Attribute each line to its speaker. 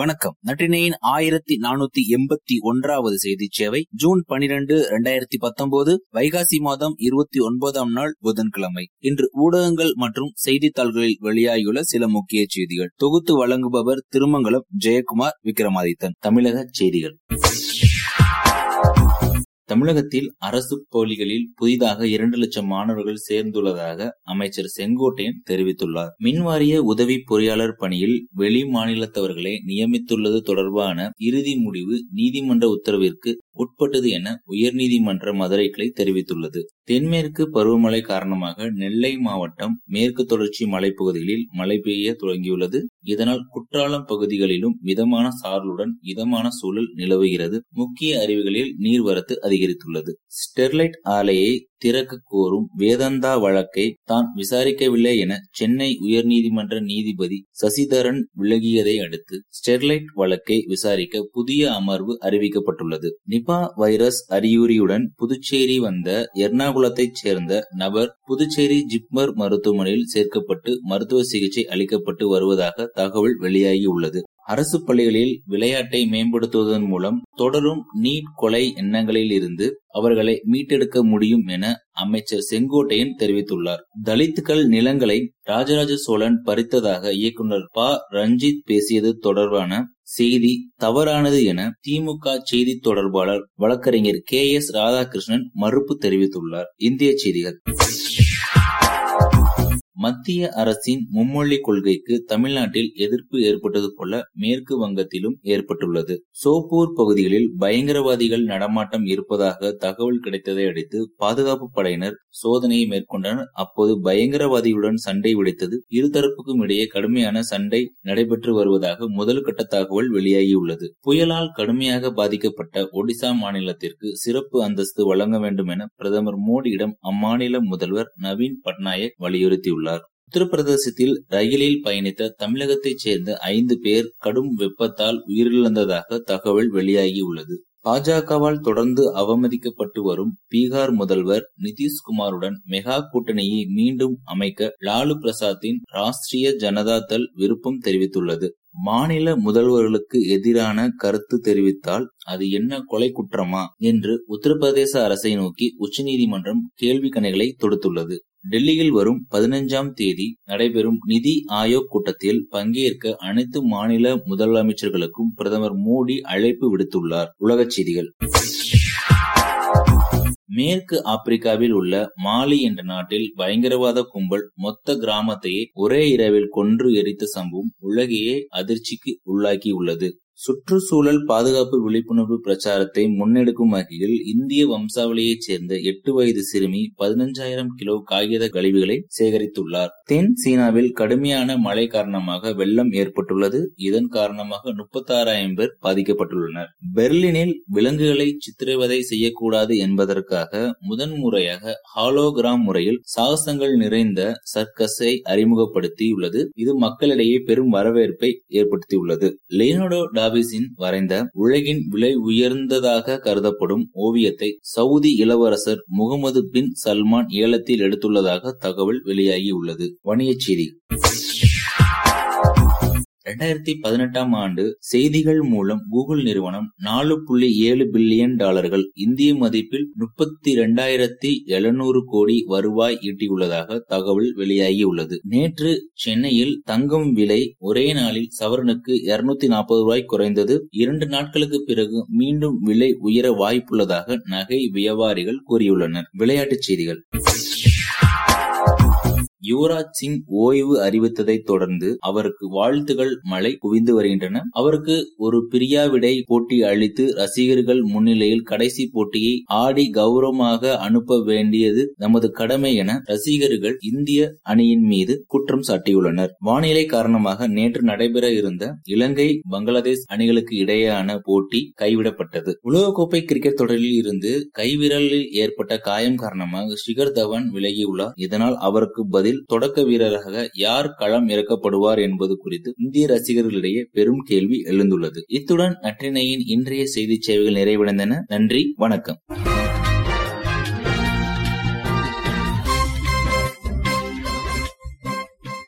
Speaker 1: வணக்கம் நட்டினையின் ஆயிரத்தி நானூத்தி எண்பத்தி ஒன்றாவது செய்தி சேவை ஜூன் பனிரெண்டு இரண்டாயிரத்தி பத்தொன்பது வைகாசி மாதம் இருபத்தி ஒன்பதாம் நாள் புதன்கிழமை இன்று ஊடகங்கள் மற்றும் செய்தித்தாள்களில் வெளியாகியுள்ள சில முக்கிய செய்திகள் தொகுத்து வழங்குபவர் திருமங்கலம் ஜெயக்குமார் விக்ரமாதித்தன் தமிழக செய்திகள் தமிழகத்தில் அரசு பள்ளிகளில் புதிதாக இரண்டு லட்சம் மாணவர்கள் சேர்ந்துள்ளதாக அமைச்சர் செங்கோட்டையன் தெரிவித்துள்ளார் மின்வாரிய உதவி பொறியாளர் பணியில் வெளி மாநிலத்தவர்களை நியமித்துள்ளது தொடர்பான இறுதி முடிவு நீதிமன்ற உத்தரவிற்கு உட்பட்டது என உயர்நீதிமன்ற மதுரை கிளை தெரிவித்துள்ளது தென்மேற்கு பருவமழை காரணமாக நெல்லை மாவட்டம் மேற்கு தொடர்ச்சி மலைப்பகுதிகளில் மழை பெய்ய தொடங்கியுள்ளது இதனால் குற்றாலம் பகுதிகளிலும் மிதமான சாரலுடன் இதமான சூழல் நிலவுகிறது முக்கிய அருவிகளில் நீர்வரத்து அதிகரித்துள்ளது ஸ்டெர்லைட் ஆலையை திறக்க கோரும் வேதந்தா வழக்கை தான் விசாரிக்கவில்லை என சென்னை உயர்நீதிமன்ற நீதிபதி சசிதரன் விலகியதை அடுத்து ஸ்டெர்லைட் வழக்கை விசாரிக்க புதிய அமர்வு அறிவிக்கப்பட்டுள்ளது நிபா வைரஸ் அறிகுறியுடன் புதுச்சேரி வந்த எர்ணாகுளத்தைச் சேர்ந்த நபர் புதுச்சேரி ஜிப்மர் மருத்துவமனையில் சேர்க்கப்பட்டு மருத்துவ சிகிச்சை அளிக்கப்பட்டு வருவதாக தகவல் வெளியாகியுள்ளது அரசு பள்ளிகளில் விளையாட்டை மேம்படுத்துவதன் மூலம் தொடரும் நீட் கொலை எண்ணங்களில் இருந்து அவர்களை மீட்டெடுக்க முடியும் என அமைச்சர் செங்கோட்டையன் தெரிவித்துள்ளார் தலித்துக்கள் நிலங்களை ராஜராஜ சோழன் பறித்ததாக இயக்குநர் ப ரஞ்சித் பேசியது தொடர்பான செய்தி தவறானது என திமுக செய்தி தொடர்பாளர் வழக்கறிஞர் கே எஸ் ராதாகிருஷ்ணன் மறுப்பு தெரிவித்துள்ளார் இந்திய செய்திகள் மத்திய அரசின் மும்மொழி கொள்கைக்கு தமிழ்நாட்டில் எதிர்ப்பு ஏற்பட்டது போல மேற்கு வங்கத்திலும் ஏற்பட்டுள்ளது சோப்பூர் பகுதிகளில் பயங்கரவாதிகள் நடமாட்டம் இருப்பதாக தகவல் கிடைத்ததை அடுத்து பாதுகாப்பு படையினர் சோதனையை மேற்கொண்டனர் அப்போது பயங்கரவாதிகளுடன் சண்டை வெடித்தது இருதரப்புக்கும் இடையே கடுமையான சண்டை நடைபெற்று வருவதாக முதல் கட்ட தகவல் வெளியாகியுள்ளது புயலால் கடுமையாக பாதிக்கப்பட்ட ஒடிசா மாநிலத்திற்கு சிறப்பு அந்தஸ்து வழங்க வேண்டும் என பிரதமர் மோடியிடம் அம்மாநில முதல்வர் நவீன் பட்நாயக் வலியுறுத்தியுள்ளார் உத்தரப்பிரதேசத்தில் ரயிலில் பயணித்த தமிழகத்தைச் சேர்ந்த ஐந்து பேர் கடும் வெப்பத்தால் உயிரிழந்ததாக தகவல் வெளியாகியுள்ளது பாஜகவால் தொடர்ந்து அவமதிக்கப்பட்டு வரும் பீகார் முதல்வர் நிதிஷ்குமாருடன் மெகா கூட்டணியை மீண்டும் அமைக்க லாலு பிரசாத்தின் ராஷ்டிரிய ஜனதா தள் விருப்பம் தெரிவித்துள்ளது மாநில முதல்வர்களுக்கு எதிரான கருத்து தெரிவித்தால் அது என்ன கொலை குற்றமா என்று உத்தரப்பிரதேச அரசை நோக்கி உச்சநீதிமன்றம் கேள்வி கணைகளை தொடுத்துள்ளது டெல்லியில் வரும் பதினைஞ்சாம் தேதி நடைபெறும் நிதி ஆயோக் கூட்டத்தில் பங்கேற்க அனைத்து மாநில முதலமைச்சர்களுக்கும் பிரதமர் மோடி அழைப்பு விடுத்துள்ளார் உலகச் செய்திகள் மேற்கு ஆப்பிரிக்காவில் உள்ள மாலி என்ற நாட்டில் பயங்கரவாத கும்பல் மொத்த கிராமத்தையே ஒரே இரவில் கொன்று எரித்த சம்பவம் உலகையே அதிர்ச்சிக்கு உள்ளாக்கியுள்ளது சுற்றுச்சூழல் பாதுகாப்பு விழிப்புணர்வு பிரச்சாரத்தை முன்னெடுக்கும் வகையில் இந்திய வம்சாவளியைச் சேர்ந்த எட்டு வயது சிறுமி பதினஞ்சாயிரம் கிலோ காகித கழிவுகளை சேகரித்துள்ளார் தென் சீனாவில் கடுமையான மழை காரணமாக வெள்ளம் ஏற்பட்டுள்ளது இதன் காரணமாக முப்பத்தாறாயிரம் பேர் பாதிக்கப்பட்டுள்ளனர் பெர்லினில் விலங்குகளை சித்திரவதை செய்யக்கூடாது என்பதற்காக முதன்முறையாக ஹாலோகிராம் முறையில் சாகசங்கள் நிறைந்த சர்க்கஸை அறிமுகப்படுத்தியுள்ளது இது மக்களிடையே பெரும் வரவேற்பை ஏற்படுத்தியுள்ளது லியோனோடோ காபிஸின் வரைந்த உலகின் விலை உயர்ந்ததாக கருதப்படும் ஓவியத்தை சவுதி இளவரசர் முகமது பின் சல்மான் ஏலத்தில் எடுத்துள்ளதாக தகவல் வெளியாகியுள்ளது வணிகச் செய்தி இரண்டாயிரத்தி பதினெட்டாம் ஆண்டு செய்திகள் மூலம் கூகுள் நிறுவனம் நாலு புள்ளி ஏழு பில்லியன் டாலர்கள் இந்திய மதிப்பில் முப்பத்தி இரண்டாயிரத்தி எழுநூறு கோடி வருவாய் ஈட்டியுள்ளதாக தகவல் வெளியாகியுள்ளது நேற்று சென்னையில் தங்கம் விலை ஒரே நாளில் சவரனுக்கு இருநூத்தி நாற்பது ரூபாய் குறைந்தது இரண்டு நாட்களுக்கு பிறகு மீண்டும் விலை உயர வாய்ப்புள்ளதாக நகை வியாபாரிகள் கூறியுள்ளனர் விளையாட்டுச் செய்திகள் யுவராஜ் சிங் ஓய்வு அறிவித்ததை தொடர்ந்து அவருக்கு வாழ்த்துகள் மழை குவிந்து வருகின்றன அவருக்கு ஒரு பிரியாவிடை போட்டி அளித்து ரசிகர்கள் முன்னிலையில் கடைசி போட்டியை ஆடி கௌரவமாக அனுப்ப வேண்டியது நமது கடமை என ரசிகர்கள் இந்திய அணியின் மீது குற்றம் சாட்டியுள்ளனர் வானிலை காரணமாக நேற்று நடைபெற இருந்த இலங்கை பங்களாதேஷ் அணிகளுக்கு இடையேயான போட்டி கைவிடப்பட்டது உலகக்கோப்பை கிரிக்கெட் தொடரில் இருந்து கைவிரலில் ஏற்பட்ட காயம் காரணமாக ஷிகர் தவான் விலகியுள்ளார் இதனால் அவருக்கு பதில் தொடரில் தொடக்க வீரராக யார் களம் இறக்கப்படுவார் என்பது குறித்து இந்திய ரசிகர்களிடையே பெரும் கேள்வி எழுந்துள்ளது இத்துடன் நற்றினையின் இன்றைய செய்தி சேவைகள் நிறைவடைந்தன நன்றி வணக்கம்